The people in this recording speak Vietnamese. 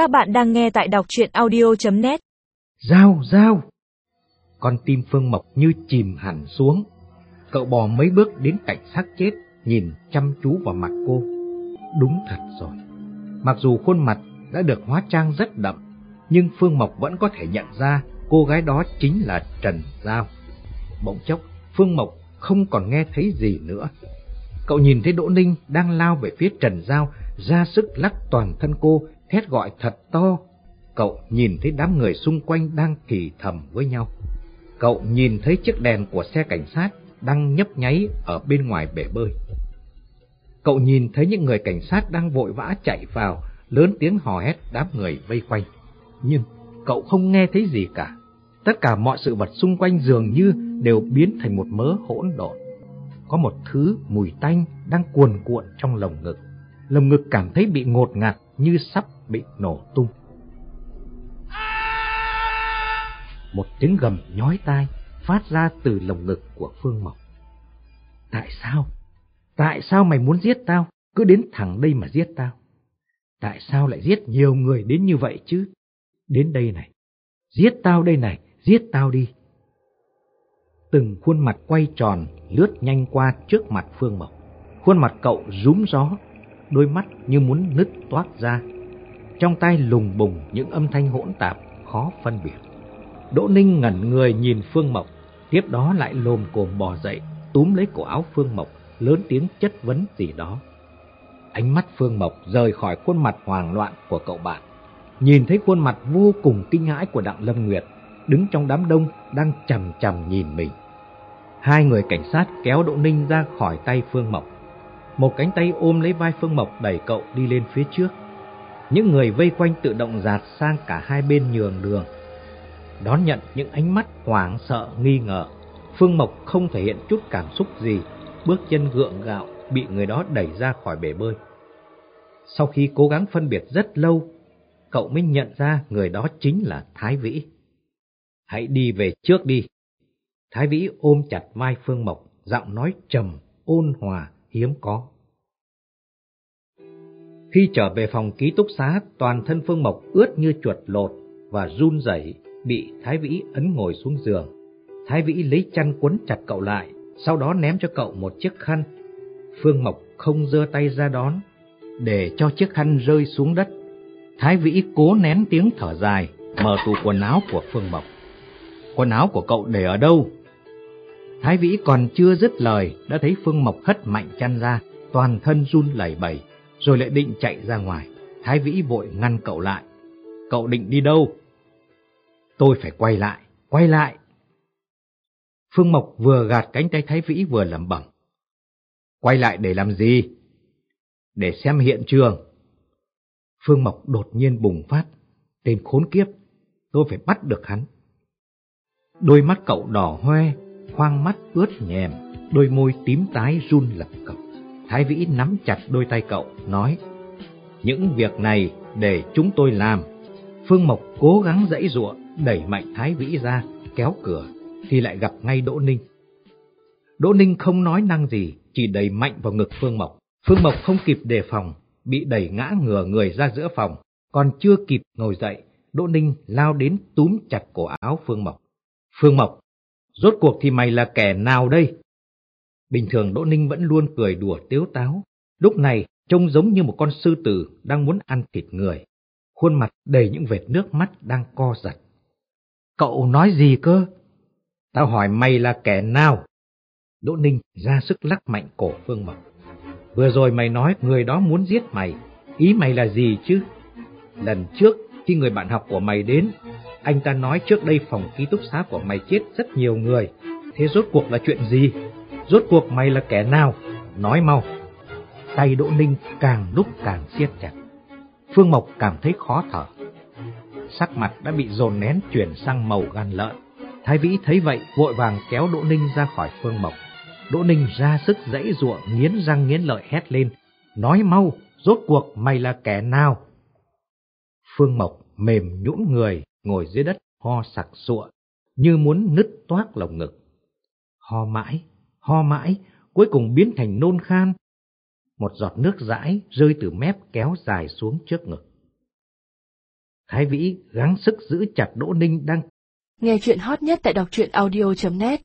Các bạn đang nghe tại đọc chuyện audio.net Giao, giao! Con tim Phương Mộc như chìm hẳn xuống. Cậu bò mấy bước đến cạnh xác chết, nhìn chăm chú vào mặt cô. Đúng thật rồi. Mặc dù khuôn mặt đã được hóa trang rất đậm, nhưng Phương Mộc vẫn có thể nhận ra cô gái đó chính là Trần Giao. Bỗng chốc, Phương Mộc không còn nghe thấy gì nữa. Cậu nhìn thấy Đỗ Ninh đang lao về phía Trần Giao, ra sức lắc toàn thân cô, thét gọi thật to. Cậu nhìn thấy đám người xung quanh đang thì thầm với nhau. Cậu nhìn thấy chiếc đèn của xe cảnh sát đang nhấp nháy ở bên ngoài bể bơi. Cậu nhìn thấy những người cảnh sát đang vội vã chạy vào, lớn tiếng hò hét đám người vây quanh. Nhưng cậu không nghe thấy gì cả. Tất cả mọi sự vật xung quanh dường như đều biến thành một mớ hỗn độn. Có một thứ mùi tanh đang cuồn cuộn trong lồng ngực. Lồng ngực cảm thấy bị ngột ngạt như sắp bị nổ tung. Một tiếng gầm nhói tai phát ra từ lồng ngực của Phương Mộc. Tại sao? Tại sao mày muốn giết tao? Cứ đến thẳng đây mà giết tao. Tại sao lại giết nhiều người đến như vậy chứ? Đến đây này, giết tao đây này, giết tao đi. Từng khuôn mặt quay tròn lướt nhanh qua trước mặt Phương Mộc. Khuôn mặt cậu rúm gió, đôi mắt như muốn nứt toát ra. Trong tay lùng bùng những âm thanh hỗn tạp, khó phân biệt. Đỗ Ninh ngẩn người nhìn Phương Mộc, tiếp đó lại lồm cồm bò dậy, túm lấy cổ áo Phương Mộc, lớn tiếng chất vấn gì đó. Ánh mắt Phương Mộc rời khỏi khuôn mặt hoang loạn của cậu bạn. Nhìn thấy khuôn mặt vô cùng kinh hãi của Đặng Lâm Nguyệt, đứng trong đám đông đang chầm chầm nhìn mình. Hai người cảnh sát kéo Đỗ Ninh ra khỏi tay Phương Mộc. Một cánh tay ôm lấy vai Phương Mộc đẩy cậu đi lên phía trước. Những người vây quanh tự động dạt sang cả hai bên nhường đường. Đón nhận những ánh mắt hoảng sợ nghi ngờ, Phương Mộc không thể hiện chút cảm xúc gì, bước chân gượng gạo bị người đó đẩy ra khỏi bể bơi. Sau khi cố gắng phân biệt rất lâu, cậu mới nhận ra người đó chính là Thái Vĩ. Hãy đi về trước đi. Thái Vĩ ôm chặt vai Phương Mộc, giọng nói trầm, ôn hòa, hiếm có. Khi trở về phòng ký túc xá, toàn thân Phương Mộc ướt như chuột lột và run rẩy, bị Thái Vĩ ấn ngồi xuống giường. Thái Vĩ lấy chăn quấn chặt cậu lại, sau đó ném cho cậu một chiếc khăn. Phương Mộc không giơ tay ra đón, để cho chiếc khăn rơi xuống đất. Thái Vĩ cố nén tiếng thở dài, mở tủ quần áo của Phương Mộc. Quần áo của cậu để ở đâu? Thái Vĩ còn chưa dứt lời, đã thấy Phương Mộc hất mạnh chăn ra, toàn thân run lẩy bẩy, rồi lại định chạy ra ngoài. Thái Vĩ vội ngăn cậu lại. Cậu định đi đâu? Tôi phải quay lại, quay lại. Phương Mộc vừa gạt cánh tay Thái Vĩ vừa lẩm bẩm. Quay lại để làm gì? Để xem hiện trường. Phương Mộc đột nhiên bùng phát. Tên khốn kiếp, tôi phải bắt được hắn. Đôi mắt cậu đỏ hoe, khoang mắt ướt nhèm, đôi môi tím tái run lập cập. Thái Vĩ nắm chặt đôi tay cậu, nói, những việc này để chúng tôi làm. Phương Mộc cố gắng dãy giụa, đẩy mạnh Thái Vĩ ra, kéo cửa, thì lại gặp ngay Đỗ Ninh. Đỗ Ninh không nói năng gì, chỉ đẩy mạnh vào ngực Phương Mộc. Phương Mộc không kịp đề phòng, bị đẩy ngã ngửa người ra giữa phòng, còn chưa kịp ngồi dậy, Đỗ Ninh lao đến túm chặt cổ áo Phương Mộc. Phương Mộc, rốt cuộc thì mày là kẻ nào đây? Bình thường Đỗ Ninh vẫn luôn cười đùa tiếu táo, lúc này trông giống như một con sư tử đang muốn ăn thịt người. Khuôn mặt đầy những vệt nước mắt đang co giật. Cậu nói gì cơ? Tao hỏi mày là kẻ nào? Đỗ Ninh ra sức lắc mạnh cổ Phương Mộc. Vừa rồi mày nói người đó muốn giết mày, ý mày là gì chứ? Lần trước khi người bạn học của mày đến, anh ta nói trước đây phòng ký túc xá của mày chết rất nhiều người. Thế rốt cuộc là chuyện gì? Rốt cuộc mày là kẻ nào? Nói mau. Tay Đỗ Ninh càng lúc càng siết chặt. Phương Mộc cảm thấy khó thở. Sắc mặt đã bị dồn nén chuyển sang màu gan lợn. Thái Vĩ thấy vậy vội vàng kéo Đỗ Ninh ra khỏi Phương Mộc. Đỗ Ninh ra sức dãy ruộng nghiến răng nghiến lợi hét lên. Nói mau, rốt cuộc mày là kẻ nào? Phương Mộc mềm nhũn người, ngồi dưới đất ho sặc sụa, như muốn nứt toác lồng ngực. Ho mãi, ho mãi, cuối cùng biến thành nôn khan. Một giọt nước dãi rơi từ mép kéo dài xuống trước ngực. Thái Vĩ gắng sức giữ chặt Đỗ Ninh đang Nghe chuyện hot nhất tại đọc truyện audio.net